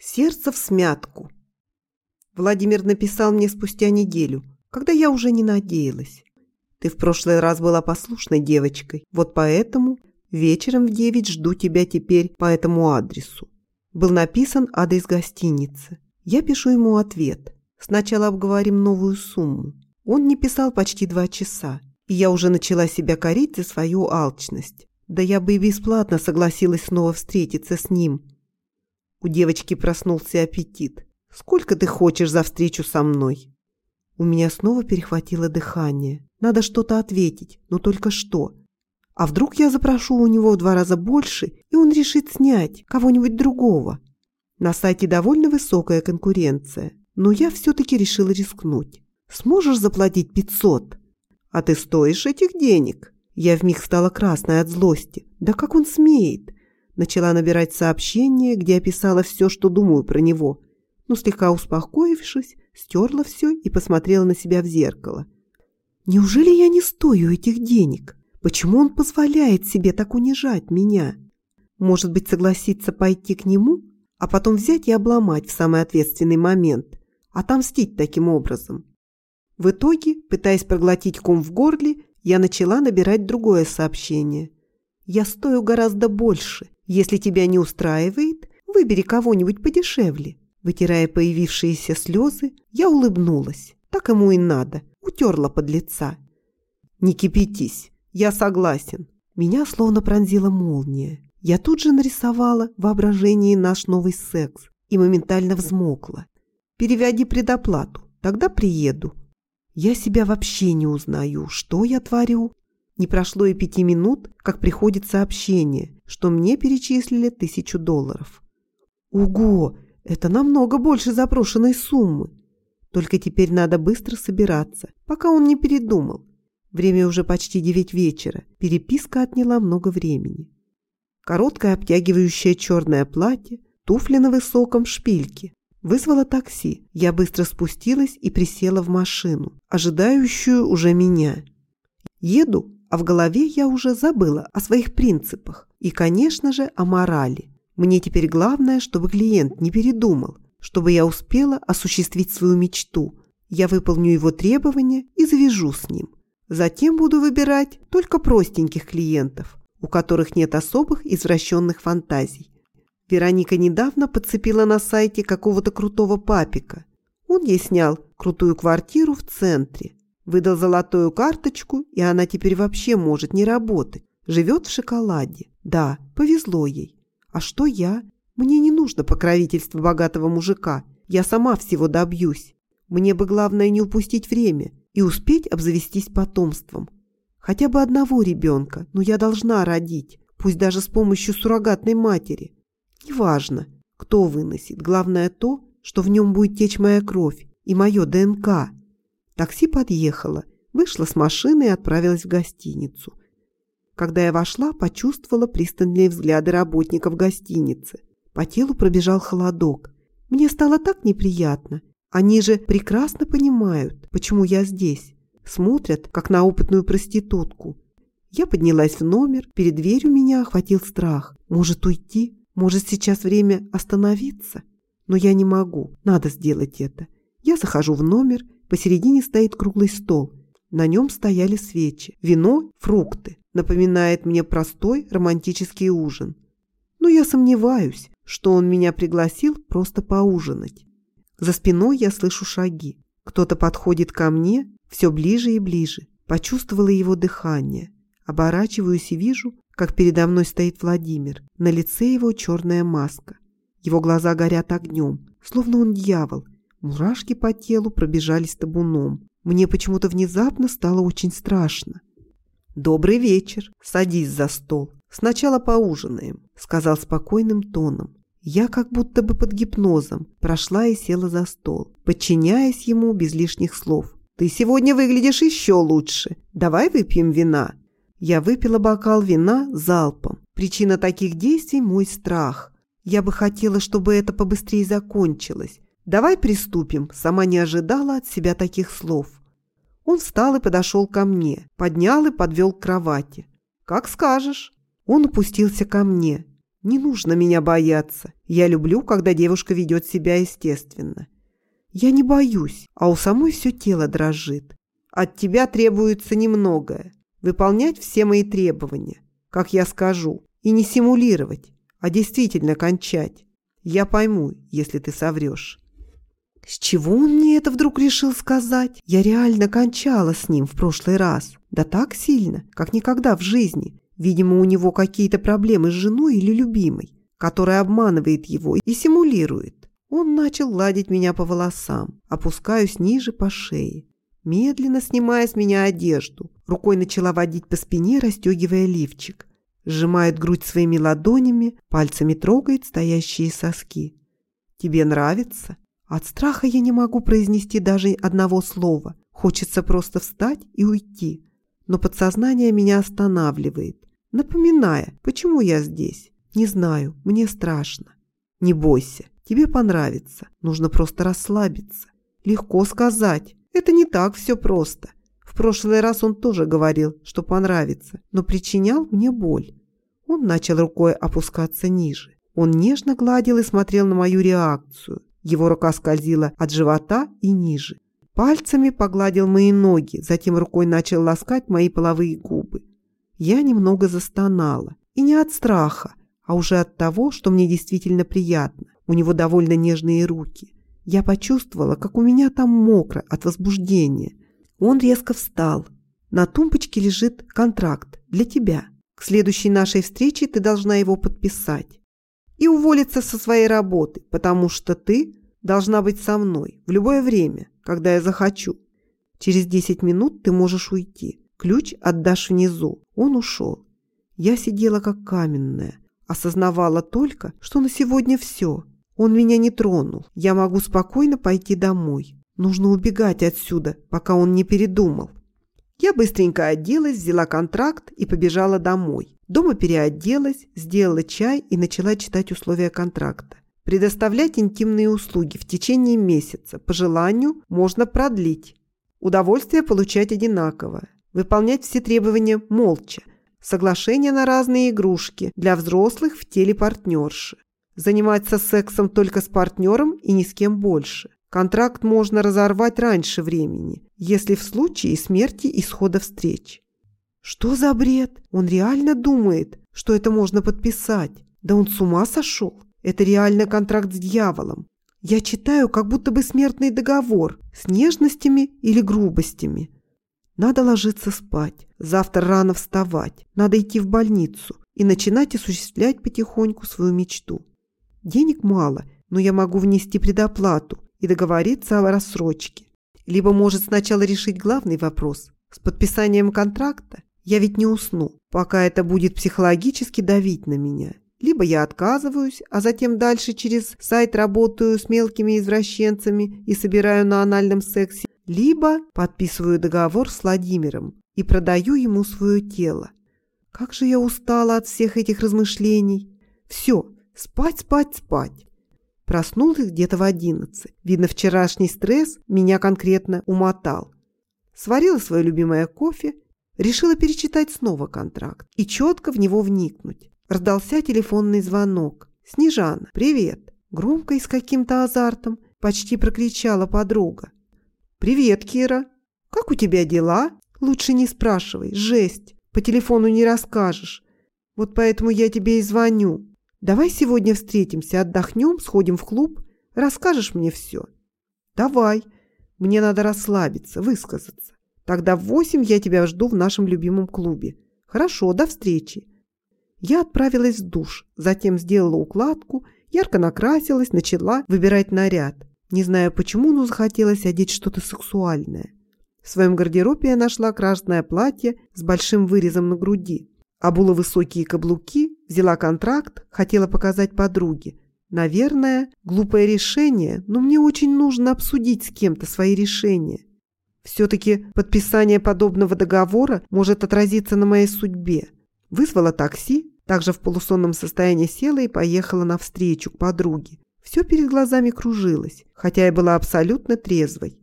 Сердце в смятку. Владимир написал мне спустя неделю, когда я уже не надеялась. Ты в прошлый раз была послушной девочкой, вот поэтому вечером в девять жду тебя теперь по этому адресу. Был написан адрес гостиницы. Я пишу ему ответ. Сначала обговорим новую сумму. Он не писал почти два часа, и я уже начала себя корить за свою алчность. Да я бы и бесплатно согласилась снова встретиться с ним. У девочки проснулся аппетит. «Сколько ты хочешь за встречу со мной?» У меня снова перехватило дыхание. Надо что-то ответить, но только что. А вдруг я запрошу у него в два раза больше, и он решит снять кого-нибудь другого? На сайте довольно высокая конкуренция, но я все-таки решила рискнуть. Сможешь заплатить 500? А ты стоишь этих денег? Я вмиг стала красной от злости. Да как он смеет? Начала набирать сообщение, где описала все, что думаю про него. Но слегка успокоившись, стерла все и посмотрела на себя в зеркало. Неужели я не стою этих денег? Почему он позволяет себе так унижать меня? Может быть, согласиться пойти к нему, а потом взять и обломать в самый ответственный момент, отомстить таким образом? В итоге, пытаясь проглотить ком в горле, я начала набирать другое сообщение. «Я стою гораздо больше. Если тебя не устраивает, выбери кого-нибудь подешевле». Вытирая появившиеся слезы, я улыбнулась. Так ему и надо. Утерла под лица. «Не кипятись. Я согласен». Меня словно пронзила молния. Я тут же нарисовала в воображении наш новый секс и моментально взмокла. «Переведи предоплату, тогда приеду». Я себя вообще не узнаю. Что я творю? Не прошло и пяти минут, как приходит сообщение, что мне перечислили тысячу долларов. Ого! Это намного больше запрошенной суммы. Только теперь надо быстро собираться, пока он не передумал. Время уже почти девять вечера. Переписка отняла много времени. Короткое обтягивающее черное платье, туфли на высоком шпильке. Вызвала такси. Я быстро спустилась и присела в машину, ожидающую уже меня. Еду, а в голове я уже забыла о своих принципах и, конечно же, о морали. Мне теперь главное, чтобы клиент не передумал, чтобы я успела осуществить свою мечту. Я выполню его требования и завяжу с ним. Затем буду выбирать только простеньких клиентов, у которых нет особых извращенных фантазий. Вероника недавно подцепила на сайте какого-то крутого папика. Он ей снял крутую квартиру в центре, выдал золотую карточку, и она теперь вообще может не работать. Живет в шоколаде. Да, повезло ей. А что я? Мне не нужно покровительство богатого мужика. Я сама всего добьюсь. Мне бы главное не упустить время и успеть обзавестись потомством. Хотя бы одного ребенка, но я должна родить, пусть даже с помощью суррогатной матери. Неважно, кто выносит. Главное то, что в нем будет течь моя кровь и мое ДНК. Такси подъехало, вышла с машины и отправилась в гостиницу. Когда я вошла, почувствовала пристальные взгляды работников гостиницы. По телу пробежал холодок. Мне стало так неприятно. Они же прекрасно понимают, почему я здесь. Смотрят, как на опытную проститутку. Я поднялась в номер, перед дверью меня охватил страх. Может уйти? Может сейчас время остановиться? Но я не могу, надо сделать это. Я захожу в номер, посередине стоит круглый стол. На нем стояли свечи, вино, фрукты. Напоминает мне простой романтический ужин. Но я сомневаюсь, что он меня пригласил просто поужинать. За спиной я слышу шаги. Кто-то подходит ко мне все ближе и ближе. Почувствовала его дыхание. Оборачиваюсь и вижу, как передо мной стоит Владимир. На лице его черная маска. Его глаза горят огнем, словно он дьявол. Мурашки по телу пробежались табуном. Мне почему-то внезапно стало очень страшно. «Добрый вечер. Садись за стол. Сначала поужинаем», — сказал спокойным тоном. Я как будто бы под гипнозом прошла и села за стол, подчиняясь ему без лишних слов. «Ты сегодня выглядишь еще лучше. Давай выпьем вина». Я выпила бокал вина залпом. Причина таких действий – мой страх. Я бы хотела, чтобы это побыстрее закончилось. Давай приступим. Сама не ожидала от себя таких слов. Он встал и подошел ко мне, поднял и подвел к кровати. «Как скажешь». Он опустился ко мне. Не нужно меня бояться. Я люблю, когда девушка ведет себя естественно. Я не боюсь, а у самой все тело дрожит. От тебя требуется немногое. Выполнять все мои требования, как я скажу, и не симулировать, а действительно кончать. Я пойму, если ты соврешь. С чего он мне это вдруг решил сказать? Я реально кончала с ним в прошлый раз. Да так сильно, как никогда в жизни. Видимо, у него какие-то проблемы с женой или любимой, которая обманывает его и симулирует. Он начал гладить меня по волосам, опускаюсь ниже по шее. Медленно снимая с меня одежду, рукой начала водить по спине, расстегивая лифчик. Сжимает грудь своими ладонями, пальцами трогает стоящие соски. «Тебе нравится?» От страха я не могу произнести даже одного слова. Хочется просто встать и уйти. Но подсознание меня останавливает, напоминая, почему я здесь. Не знаю, мне страшно. Не бойся, тебе понравится. Нужно просто расслабиться. Легко сказать. Это не так все просто. В прошлый раз он тоже говорил, что понравится, но причинял мне боль. Он начал рукой опускаться ниже. Он нежно гладил и смотрел на мою реакцию. Его рука скользила от живота и ниже. Пальцами погладил мои ноги, затем рукой начал ласкать мои половые губы. Я немного застонала. И не от страха, а уже от того, что мне действительно приятно. У него довольно нежные руки. Я почувствовала, как у меня там мокро от возбуждения. Он резко встал. На тумбочке лежит контракт для тебя. К следующей нашей встрече ты должна его подписать и уволиться со своей работы, потому что ты должна быть со мной в любое время, когда я захочу. Через 10 минут ты можешь уйти. Ключ отдашь внизу. Он ушел. Я сидела как каменная. Осознавала только, что на сегодня все. Он меня не тронул. Я могу спокойно пойти домой. Нужно убегать отсюда, пока он не передумал. Я быстренько оделась, взяла контракт и побежала домой. Дома переоделась, сделала чай и начала читать условия контракта. Предоставлять интимные услуги в течение месяца. По желанию можно продлить. Удовольствие получать одинаково. Выполнять все требования молча. Соглашение на разные игрушки для взрослых в теле партнерши. Заниматься сексом только с партнером и ни с кем больше. Контракт можно разорвать раньше времени, если в случае смерти исхода встреч. Что за бред? Он реально думает, что это можно подписать. Да он с ума сошел. Это реально контракт с дьяволом. Я читаю, как будто бы смертный договор с нежностями или грубостями. Надо ложиться спать, завтра рано вставать, надо идти в больницу и начинать осуществлять потихоньку свою мечту. Денег мало, но я могу внести предоплату и договориться о рассрочке. Либо может сначала решить главный вопрос с подписанием контракта я ведь не усну, пока это будет психологически давить на меня. Либо я отказываюсь, а затем дальше через сайт работаю с мелкими извращенцами и собираю на анальном сексе, либо подписываю договор с Владимиром и продаю ему свое тело. Как же я устала от всех этих размышлений. Все, спать, спать, спать. Проснулась где-то в одиннадцать. Видно, вчерашний стресс меня конкретно умотал. Сварила свое любимое кофе Решила перечитать снова контракт и четко в него вникнуть. Раздался телефонный звонок. «Снежана, привет!» Громко и с каким-то азартом почти прокричала подруга. «Привет, Кира! Как у тебя дела?» «Лучше не спрашивай, жесть! По телефону не расскажешь. Вот поэтому я тебе и звоню. Давай сегодня встретимся, отдохнем, сходим в клуб, расскажешь мне все». «Давай. Мне надо расслабиться, высказаться. Тогда в восемь я тебя жду в нашем любимом клубе. Хорошо, до встречи. Я отправилась в душ, затем сделала укладку, ярко накрасилась, начала выбирать наряд. Не знаю почему, но захотелось одеть что-то сексуальное. В своем гардеробе я нашла красное платье с большим вырезом на груди. Обула высокие каблуки, взяла контракт, хотела показать подруге. Наверное, глупое решение, но мне очень нужно обсудить с кем-то свои решения. Все-таки подписание подобного договора может отразиться на моей судьбе. Вызвала такси, также в полусонном состоянии села и поехала навстречу к подруге. Все перед глазами кружилось, хотя я была абсолютно трезвой.